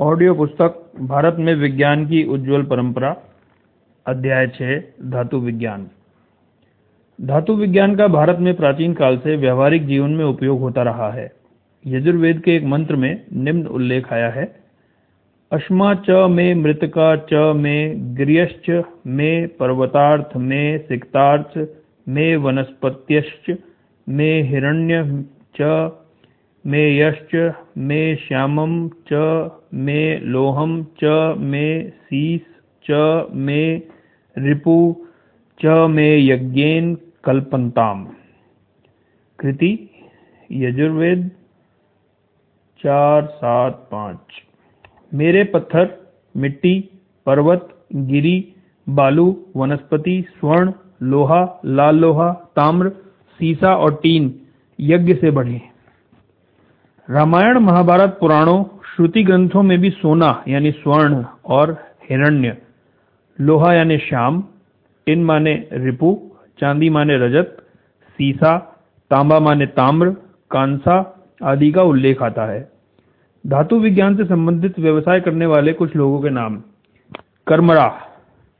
Audio पुस्तक भारत में विज्ञान की उज्ज्वल परंपरा, अध्याय छः धातु विज्ञान। धातु विज्ञान का भारत में प्राचीन काल से व्यवहारिक जीवन में उपयोग होता रहा है। यजुर्वेद के एक मंत्र में निम्न उल्लेख आया है, अश्मा च में मृतका च में गिर्यश्च में पर्वतार्थ में सिक्तार्थ, में वनस्पत्यश्च, में हिरण्य च में यश्च मे श्यामं च, मे लोहम च, मे शीस च, मे रिपु च, मे यज्ञेन कल्पन्ताम्। कृति, यजुर्वेद, चार सात पाँच। मेरे पत्थर, मिट्टी, पर्वत, गिरी, बालू, वनस्पति, स्वर्ण, लोहा, लाल लोहा, ताम्र, सीसा और टीन यज्ञ से बढ़े। रामायण महाभारत पुराणों श्रुति ग्रंथों में भी सोना, यानी स्वर्ण और हिरण्य, लोहा यानी श्याम टिन माने रिपु, चांदी माने रजत, सीसा, तांबा माने ताम्र, कांसा आदि का उल्लेख आता है। धातु विज्ञान से संबंधित व्यवसाय करने वाले कुछ लोगों के नाम। कर्मरा,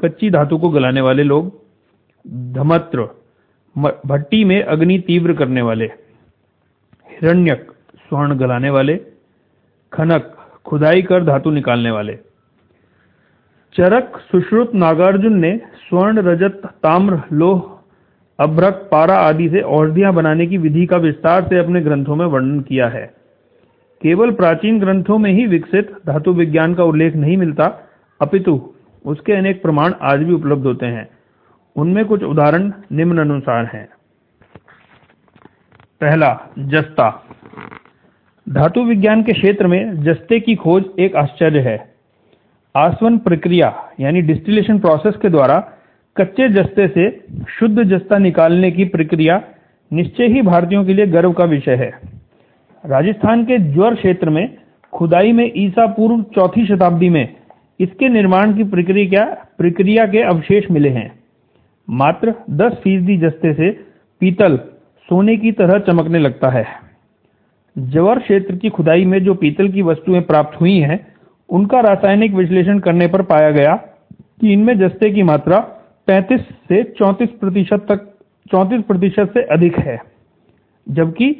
कच्ची धातु को गलाने वाले लोग। धमत्र भट्टी में अग्नि तीव्र करने वाले। हिरण्यक स्वर्ण गलाने वाले, खनक, खुदाई कर धातु निकालने वाले। चरक सुश्रुत नागार्जुन ने स्वर्ण, रजत, ताम्र, लोह, अभ्रक, पारा आदि से औषधियाँ बनाने की विधि का विस्तार से अपने ग्रंथों में वर्णन किया है। केवल प्राचीन ग्रंथों में ही विकसित धातु विज्ञान का उल्लेख नहीं मिलता, अपितु उसके अनेक प्रमाण आज भी उपलब्ध होते हैं। उनमें कुछ उदाहरण निम्न अनुसार हैं। पहला, जस्ता। धातु विज्ञान के क्षेत्र में जस्ते की खोज एक आश्चर्य है। आसवन प्रक्रिया, यानी डिस्टिलेशन प्रोसेस के द्वारा कच्चे जस्ते से शुद्ध जस्ता निकालने की प्रक्रिया निश्चय ही भारतीयों के लिए गर्व का विषय है। राजस्थान के ज्वर क्षेत्र में खुदाई में ईसा पूर्व चौथी शताब्दी में इसके निर्माण की प्रक्रिया के अवशेष मिले हैं। मात्र 10 फ़ीसदी जस्ते से पीतल सोने की तरह चमकने लगता है। जवर क्षेत्र की खुदाई में जो पीतल की वस्तुएँ प्राप्त हुई हैं, उनका रासायनिक विश्लेषण करने पर पाया गया कि इनमें जस्ते की मात्रा 35 से 34 प्रतिशत तक 34 प्रतिशत से अधिक है। जबकि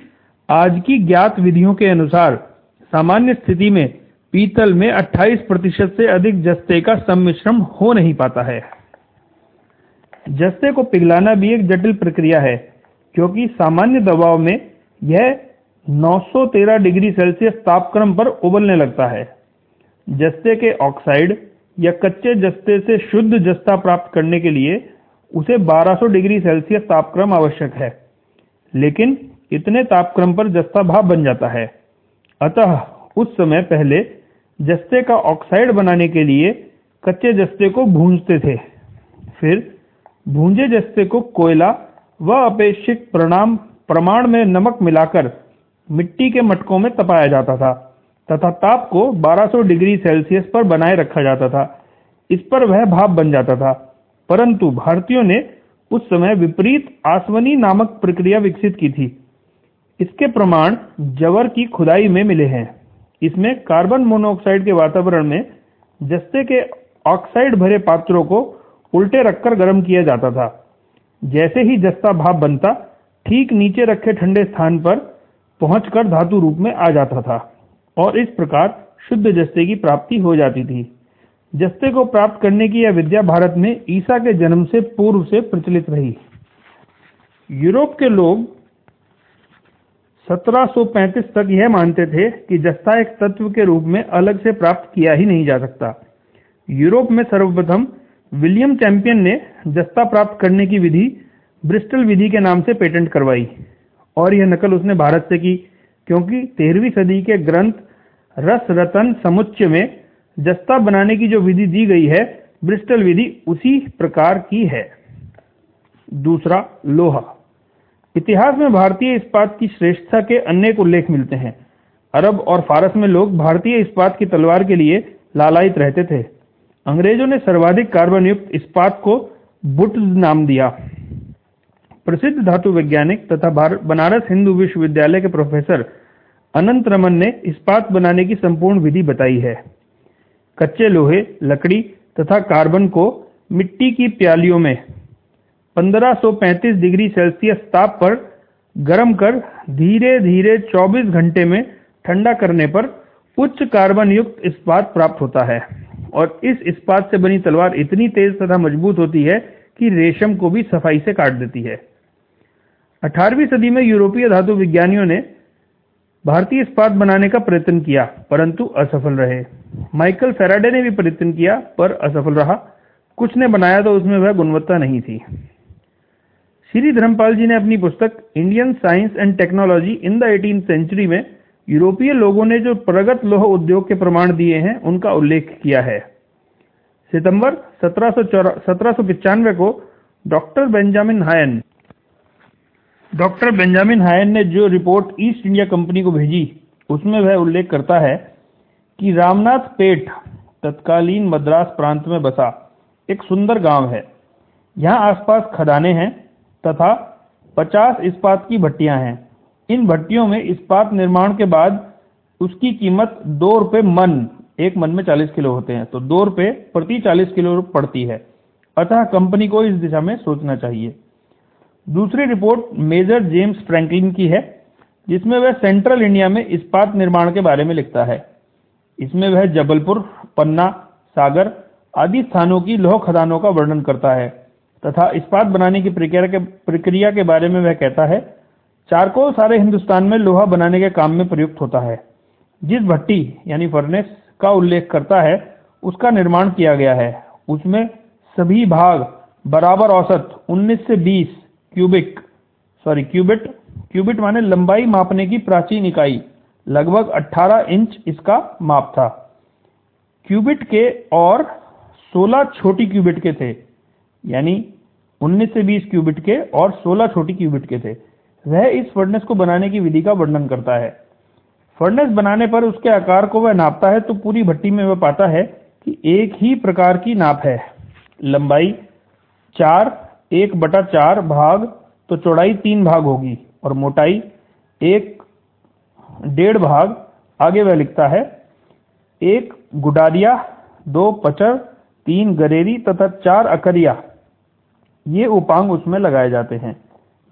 आज की ज्ञात विधियों के अनुसार सामान्य स्थिति में पीतल में 28 प्रतिशत से अधिक जस्ते का सम्मिश्रण हो नहीं पाता है। जस्ते को पिघलाना भी एक जटिल प्रक्रिया है, क्योंकि सामान्य दबाव में यह 913 डिग्री सेल्सियस तापक्रम पर उबलने लगता है। जस्ते के ऑक्साइड या कच्चे जस्ते से शुद्ध जस्ता प्राप्त करने के लिए उसे 1200 डिग्री सेल्सियस तापक्रम आवश्यक है। लेकिन इतने तापक्रम पर जस्ता भाप बन जाता है। अतः उस समय पहले जस्ते का ऑक्साइड बनाने के लिए कच्चे जस्ते को भूंजते थे। फिर भूंजे जस्ते को कोयला व अपेक्षित प्रमाण में नमक मिलाकर मिट्टी के मटकों में तपाया जाता था, तथा ताप को 1200 डिग्री सेल्सियस पर बनाए रखा जाता था। इस पर वह भाप बन जाता था। परंतु भारतीयों ने उस समय विपरीत आसवनी नामक प्रक्रिया विकसित की थी। इसके प्रमाण जवर की खुदाई में मिले हैं। इसमें कार्बन मोनोऑक्साइड के वातावरण में जस्ते के ऑक्साइड भरे पात्रों को उल्टे रखकर गर्म किया जाता था। जैसे ही जस्ता भाप बनता, ठीक नीचे रखे ठंडे स्थान पर पहुंचकर धातु रूप में आ जाता था और इस प्रकार शुद्ध जस्ते की प्राप्ति हो जाती थी। जस्ते को प्राप्त करने की यह विद्या भारत में ईसा के जन्म से पूर्व से प्रचलित रही। यूरोप के लोग 1735 तक यह मानते थे कि जस्ता एक तत्व के रूप में अलग से प्राप्त किया ही नहीं जा सकता। यूरोप में सर्वप्रथम विलियम चैंपियन ने जस्ता प्राप्त करने की विधि ब्रिस्टल विधि के नाम से पेटेंट करवाई। और यह नकल उसने भारत से की, क्योंकि तेरहवीं सदी के ग्रंथ रस रतन समुच्चय में जस्ता बनाने की जो विधि दी गई है, ब्रिस्टल विधि उसी प्रकार की है। दूसरा, लोहा। इतिहास में भारतीय इस्पात की श्रेष्ठता के अनेक उल्लेख मिलते हैं। अरब और फारस में लोग भारतीय इस्पात की तलवार के लिए लालायित रहते थे। अंग्रेज़ों ने सर्वाधिक कार्बन युक्त इस्पात को बुट नाम दिया। प्रसिद्ध धातु वैज्ञानिक तथा बनारस हिंदू विश्वविद्यालय के प्रोफेसर अनंत रमन ने इस्पात बनाने की संपूर्ण विधि बताई है। कच्चे लोहे, लकड़ी तथा कार्बन को मिट्टी की प्यालियों में 1535 डिग्री सेल्सियस ताप पर गर्म कर धीरे धीरे 24 घंटे में ठंडा करने पर उच्च कार्बन युक्त इस्पात प्राप्त होता है। और इस इस्पात से बनी तलवार इतनी तेज तथा मज़बूत होती है कि रेशम को भी सफ़ाई से काट देती है। 18वीं सदी में यूरोपीय धातु विज्ञानियों ने भारतीय इस्पात बनाने का प्रयत्न किया, परंतु असफल रहे। माइकल फैराडे ने भी प्रयत्न किया, पर असफल रहा। कुछ ने बनाया तो उसमें वह गुणवत्ता नहीं थी। श्री धर्मपाल जी ने अपनी पुस्तक Indian science and technology in the eighteen century में यूरोपीय लोगों ने जो प्रगत लोह उद्योग के प्रमाण दिए हैं, उनका उल्लेख किया है। सितंबर सत्रह को doctor Benjamin Heyne doctor Benjamin Heyne ने जो रिपोर्ट ईस्ट इंडिया कंपनी को भेजी, उसमें वह उल्लेख करता है कि रामनाथ पेट तत्कालीन मद्रास प्रांत में बसा एक सुंदर गाँव है। यहाँ आसपास खदानें हैं तथा 50 इस्पात की भट्टियाँ हैं। इन भट्टियों में इस्पात निर्माण के बाद उसकी कीमत दो रुपए मन, एक मन में 40 किलो होते हैं। तो दो रुपए प्रति 40 किलो पड़ती है। अतः कंपनी को इस दिशा में सोचना चाहिए। दूसरी रिपोर्ट मेजर जेम्स फ्रैंकलिन की है, जिसमें वह सेंट्रल इंडिया में इस्पात निर्माण के बारे में लिखता है। इसमें वह जबलपुर, पन्ना, सागर आदि स्थानों की लोह खदानों का वर्णन करता है तथा इस्पात बनाने की प्रक्रिया के बारे में वह कहता है, चारकोल सारे हिंदुस्तान में लोहा बनाने के काम में प्रयुक्त होता है। जिस भट्टी, यानी फर्नेस, का उल्लेख करता है, उसका निर्माण किया गया है। उसमें सभी भाग बराबर औसत 19 से 20 क्यूबिक सॉरी क्यूबिट क्यूबिट माने लंबाई मापने की प्राचीन इकाई, लगभग 18 इंच इसका माप था। क्यूबिट के और 16 छोटी क्यूबिट के थे, यानी 19 से 20 क्यूबिट के और 16 छोटी क्यूबिट के थे। वह इस फर्नेस को बनाने की विधि का वर्णन करता है। फर्नेस बनाने पर उसके आकार को वह नापता है तो पूरी भट्टी में वह पाता है कि एक ही प्रकार की नाप है। लंबाई चार एक बटा चार भाग तो चौड़ाई तीन भाग होगी और मोटाई एक डेढ़ भाग, आगे वह लिखता है, एक गुडारिया, दो पचर, तीन गरेरी तथा चार अकरिया। ये उपांग उसमें लगाए जाते हैं।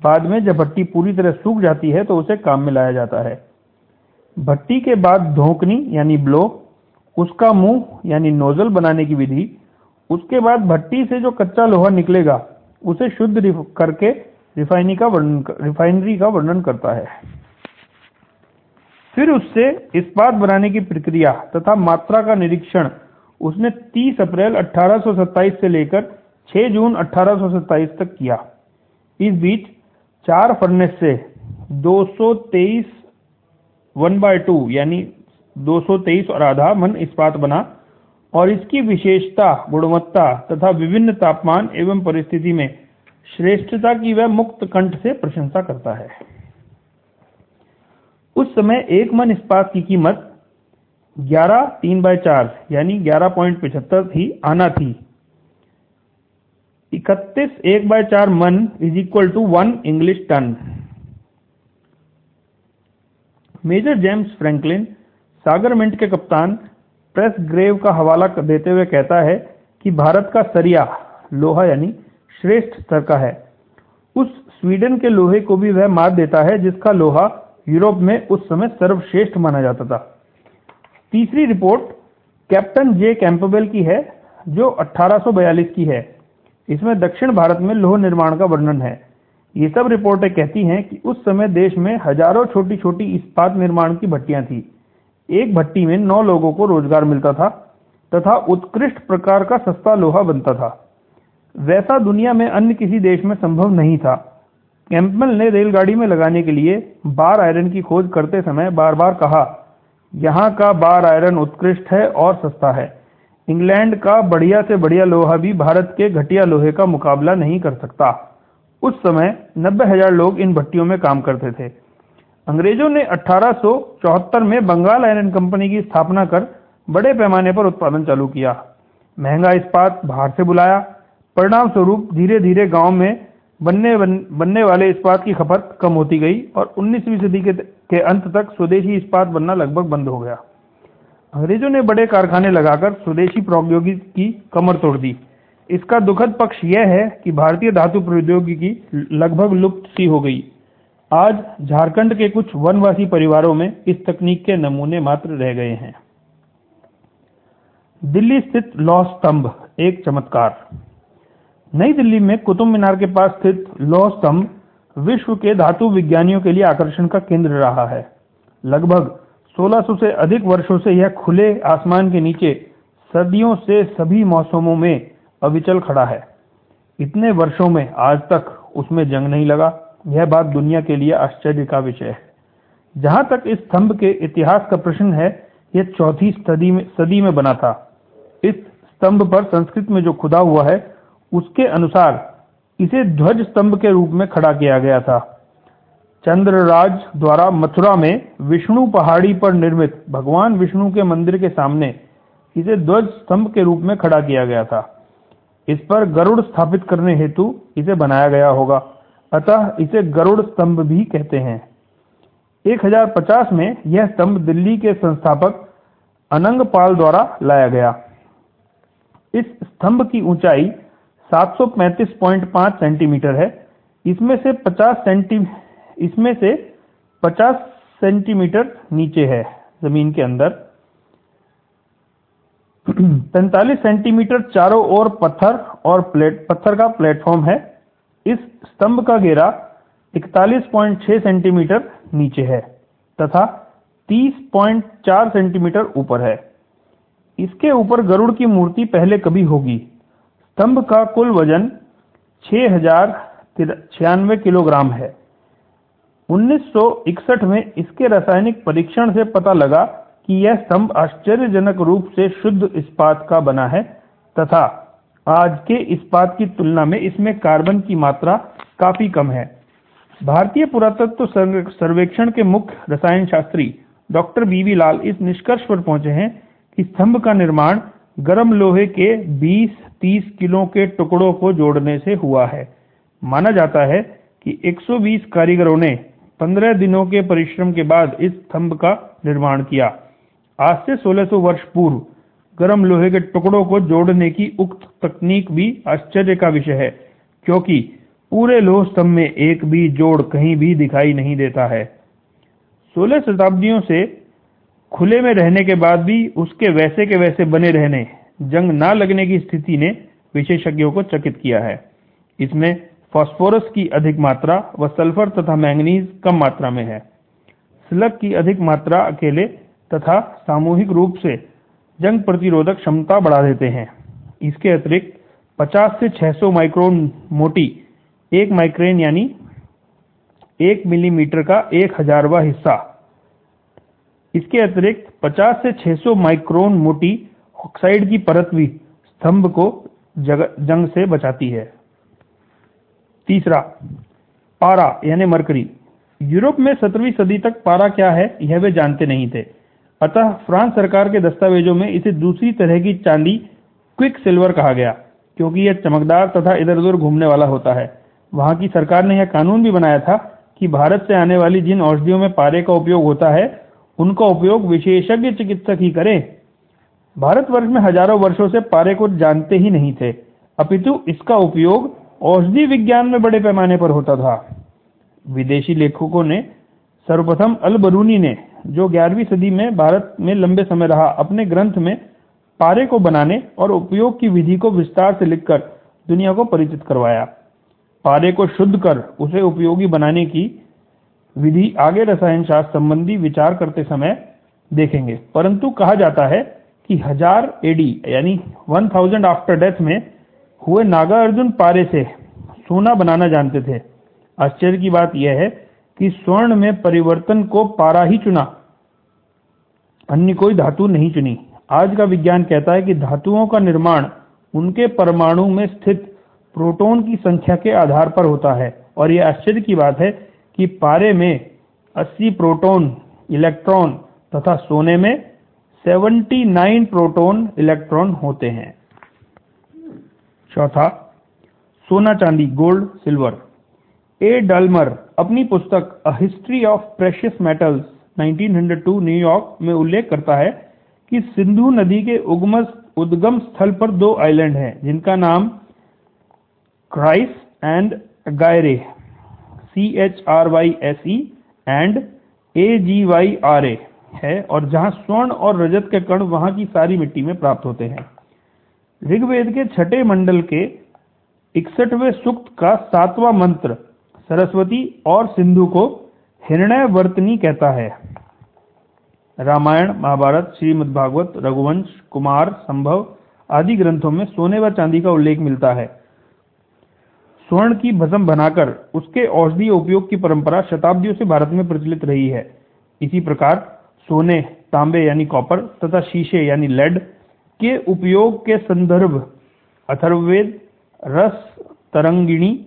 बाद में जब भट्टी पूरी तरह सूख जाती है तो उसे काम में लाया जाता है। भट्टी के बाद धोकनी, यानी ब्लो, उसका मुँह, यानी नोजल बनाने की विधि, उसके बाद भट्टी से जो कच्चा लोहा निकलेगा उसे शुद्ध करके रिफाइनरी का वर्णन रिफाइनरी का वर्णन करता है। फिर उससे इस्पात बनाने की प्रक्रिया तथा मात्रा का निरीक्षण उसने 30 अप्रैल 1827 से लेकर 6 जून 1827 तक किया। इस बीच चार फर्नेस से 223 वन बाय टू, यानी 223 और आधा मन इस्पात बना और इसकी विशेषता, गुणवत्ता तथा विभिन्न तापमान एवं परिस्थिति में श्रेष्ठता की वह मुक्त कंठ से प्रशंसा करता है। उस समय एक मन इस्पात की कीमत 11 तीन बाय चार, यानी 11.75 थी, आना थी। इकतीस एक बाय चार मन is equal to one English ton major James Franklin, सागरमेंट के कप्तान प्रेस ग्रेव का हवाला देते हुए कहता है कि भारत का सरिया, लोहा यानी श्रेष्ठ स्तर का है। उस स्वीडन के लोहे को भी वह मात देता है जिसका लोहा यूरोप में उस समय सर्वश्रेष्ठ माना जाता था। तीसरी रिपोर्ट कैप्टन जे कैंपबेल की है, जो 1842 की है। इसमें दक्षिण भारत में लोह निर्माण का वर्णन है। ये सब रिपोर्टें कहती हैं कि उस समय देश में हज़ारों छोटी छोटी इस्पात निर्माण की भट्टियाँ थी। एक भट्टी में नौ लोगों को रोज़गार मिलता था तथा उत्कृष्ट प्रकार का सस्ता लोहा बनता था। वैसा दुनिया में अन्य किसी देश में संभव नहीं था। कैंपबेल ने रेलगाड़ी में लगाने के लिए बार आयरन की खोज करते समय बार बार कहा, यहाँ का बार आयरन उत्कृष्ट है और सस्ता है। इंग्लैंड का बढ़िया से बढ़िया लोहा भी भारत के घटिया लोहे का मुकाबला नहीं कर सकता। उस समय नब्बे हज़ार लोग इन भट्टियों में काम करते थे। अंग्रेज़ों ने 1874 में बंगाल आयरन कंपनी की स्थापना कर बड़े पैमाने पर उत्पादन चालू किया। महँगा इस्पात बाहर से बुलाया। परिणाम स्वरूप धीरे धीरे गाँव में बनने बन, बनने वाले इस्पात की खपत कम होती गई और 19वीं सदी के, के अंत तक स्वदेशी इस्पात बनना लगभग बंद हो गया। अंग्रेज़ों ने बड़े कारखाने लगाकर स्वदेशी प्रौद्योगिकी की कमर तोड़ दी। इसका दुखद पक्ष यह है कि भारतीय धातु प्रौद्योगिकी लगभग लुप्त सी हो गई। आज झारखंड के कुछ वनवासी परिवारों में इस तकनीक के नमूने मात्र रह गए हैं। दिल्ली स्थित लौह स्तंभ, एक चमत्कार। नई दिल्ली में कुतुब मीनार के पास स्थित लौह स्तंभ विश्व के धातु विज्ञानियों के लिए आकर्षण का केंद्र रहा है। लगभग 1600 से अधिक वर्षों से यह खुले आसमान के नीचे सर्दियों से सभी मौसमों में अविचल खड़ा है। इतने वर्षों में आज तक उसमें जंग नहीं लगा। यह बात दुनिया के लिए आश्चर्य का विषय है। जहाँ तक इस स्तंभ के इतिहास का प्रश्न है, यह चौथी सदी में बना था। इस स्तंभ पर संस्कृत में जो खुदा हुआ है, उसके अनुसार इसे ध्वज स्तंभ के रूप में खड़ा किया गया था। चंद्रराज द्वारा मथुरा में विष्णु पहाड़ी पर निर्मित, भगवान विष्णु के मंदिर के सामने इसे ध्वज स्तंभ के रूप में खड़ा किया गया था। इस पर गरुड़ स्थापित करने हेतु इसे बनाया गया होगा। अतः इसे गरुड़ स्तंभ भी कहते हैं। 1050 में यह स्तंभ दिल्ली के संस्थापक अनंगपाल द्वारा लाया गया। इस स्तंभ की ऊंचाई 735.5 सेंटीमीटर है। इसमें से 50 सेंटीमीटर इसमें से 50 सेंटीमीटर नीचे है ज़मीन के अंदर। 45 सेंटीमीटर चारों ओर पत्थर और पत्थर का प्लेटफॉर्म है। इस स्तंभ का घेरा 41.6 सेंटीमीटर नीचे है तथा 30.4 सेंटीमीटर ऊपर है। इसके ऊपर गरुड़ की मूर्ति पहले कभी होगी। स्तंभ का कुल वज़न 6096 किलोग्राम है। 1961 में इसके रासायनिक परीक्षण से पता लगा कि यह स्तंभ आश्चर्यजनक रूप से शुद्ध इस्पात का बना है तथा आज के इस्पात की तुलना में इसमें कार्बन की मात्रा काफ़ी कम है। भारतीय पुरातत्व सर्वेक्षण के मुख्य रसायन शास्त्री डॉक्टर बीवी लाल इस निष्कर्ष पर पहुँचे हैं कि स्तंभ का निर्माण गर्म लोहे के 20-30 किलो के टुकड़ों को जोड़ने से हुआ है। माना जाता है कि 120 कारीगरों ने पंद्रह दिनों के परिश्रम के बाद इस स्तंभ का निर्माण किया। आज से 1600 वर्ष पूर्व गर्म लोहे के टुकड़ों को जोड़ने की उक्त तकनीक भी आश्चर्य का विषय है, क्योंकि पूरे लोह स्तंभ में एक भी जोड़ कहीं भी दिखाई नहीं देता है। 16 शताब्दियों से खुले में रहने के बाद भी उसके वैसे के वैसे बने रहने, जंग ना लगने की स्थिति ने विशेषज्ञों को चकित किया है। इसमें फास्फोरस की अधिक मात्रा व सल्फ़र तथा मैंगनीज कम मात्रा में है। स्लग की अधिक मात्रा अकेले तथा सामूहिक रूप से जंग प्रतिरोधक क्षमता बढ़ा देते हैं। इसके अतिरिक्त 50 से 600 माइक्रोन मोटी, एक माइक्रेन यानी एक मिलीमीटर का एक हजारवा हिस्सा। इसके अतिरिक्त 50 से 600 माइक्रोन मोटी ऑक्साइड की परत भी स्तंभ को जंग से बचाती है। तीसरा, पारा यानी मरकरी। यूरोप में सत्रहवीं सदी तक पारा क्या है, यह वे जानते नहीं थे। अतः फ्रांस सरकार के दस्तावेजों में इसे दूसरी तरह की चांदी क्विक सिल्वर कहा गया, क्योंकि यह चमकदार तथा इधर उधर घूमने वाला होता है। वहाँ की सरकार ने यह कानून भी बनाया था कि भारत से आने वाली जिन औषधियों में पारे का उपयोग होता है, उनका उपयोग विशेषज्ञ चिकित्सक ही करें। भारतवर्ष में हज़ारों वर्षों से पारे को जानते ही नहीं थे, अपितु इसका उपयोग औषधि विज्ञान में बड़े पैमाने पर होता था। विदेशी लेखकों ने सर्वप्रथम अल बरूनी ने जो 11वीं सदी में भारत में लंबे समय रहा, अपने ग्रंथ में पारे को बनाने और उपयोग की विधि को विस्तार से लिखकर दुनिया को परिचित करवाया। पारे को शुद्ध कर उसे उपयोगी बनाने की विधि आगे रसायन शास्त्र संबंधी विचार करते समय देखेंगे। परंतु कहा जाता है कि हज़ार एडी यानी 1000 आफ्टर डेथ में हुए नागार्जुन पारे से सोना बनाना जानते थे। आश्चर्य की बात यह है कि स्वर्ण में परिवर्तन को पारा ही चुना। अन्य कोई धातु नहीं चुनी। आज का विज्ञान कहता है कि धातुओं का निर्माण उनके परमाणु में स्थित प्रोटॉन की संख्या के आधार पर होता है। और यह आश्चर्य की बात है कि पारे में 80 प्रोटॉन, इलेक्ट्रॉन तथा सोने में 79 प्रोटॉन, इलेक्ट्रॉन होते हैं। चौथा, सोना चांदी, गोल्ड, सिल्वर। ए. डलमर अपनी पुस्तक a history of precious metals 1902 New York में उल्लेख करता है कि सिंधु नदी के उद्गम स्थल पर दो आइलैंड हैं, जिनका नाम Chryse and गायरे C H R Y S E and A G Y R A है, और जहाँ स्वर्ण और रजत के कण वहाँ की सारी मिट्टी में प्राप्त होते हैं। ऋग्वेद के छठे मंडल के इकसठवें सूक्त का सातवां मंत्र सरस्वती और सिंधु को वर्तनी कहता है। रामायण, महाभारत, श्रीमद्भागवत, रघुवंश, कुमार, संभव आदि ग्रंथों में सोने व चांदी का उल्लेख मिलता है। स्वर्ण की भस्म बनाकर उसके औषधीय उपयोग की परंपरा शताब्दियों से भारत में प्रचलित रही है। इसी प्रकार सोने, तांबे यानी कॉपर तथा शीशे यानी लेड के उपयोग के संदर्भ अथर्ववेद, रस, तरंगिणी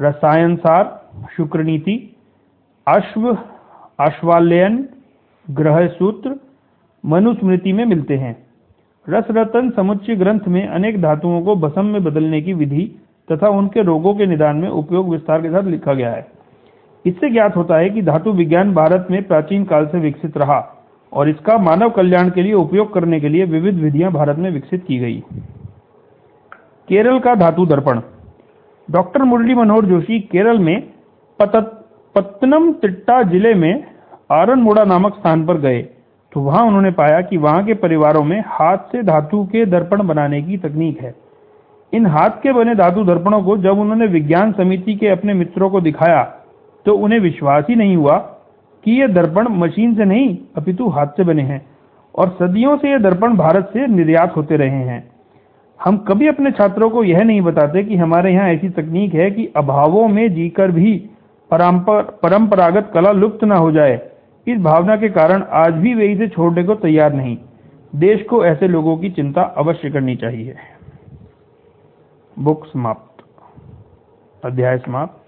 रसायनसार शुक्रनीति, अश्व, अश्वालयन, ग्रह सूत्र, मनुस्मृति में मिलते हैं। रसरतन समुच्चय ग्रंथ में अनेक धातुओं को भस्म में बदलने की विधि तथा उनके रोगों के निदान में उपयोग विस्तार के साथ लिखा गया है। इससे ज्ञात होता है कि धातु विज्ञान भारत में प्राचीन काल से विकसित रहा और इसका मानव कल्याण के लिए उपयोग करने के लिए विविध विधियाँ भारत में विकसित की गई। केरल का धातु दर्पण। डॉक्टर मुरली मनोहर जोशी, केरल में पत्तनम तिट्टा ज़िले में आरनमुड़ा नामक स्थान पर गए। तो वहाँ उन्होंने पाया कि वहाँ के परिवारों में हाथ से धातु के दर्पण बनाने की तकनीक है। इन हाथ के बने धातु दर्पणों को जब उन्होंने विज्ञान समिति के अपने मित्रों को दिखाया तो उन्हें विश्वास ही नहीं हुआ कि ये दर्पण मशीन से नहीं, अपितु हाथ से बने हैं और सदियों से ये दर्पण भारत से निर्यात होते रहे हैं। हम कभी अपने छात्रों को यह नहीं बताते कि हमारे यहाँ ऐसी तकनीक है कि अभावों में जीकर भी परंपरागत कला लुप्त ना हो जाए। इस भावना के कारण आज भी वे इसे छोड़ने को तैयार नहीं। देश को ऐसे लोगों की चिंता अवश्य करनी चाहिए। बुक समाप्त। अध्याय समाप्त।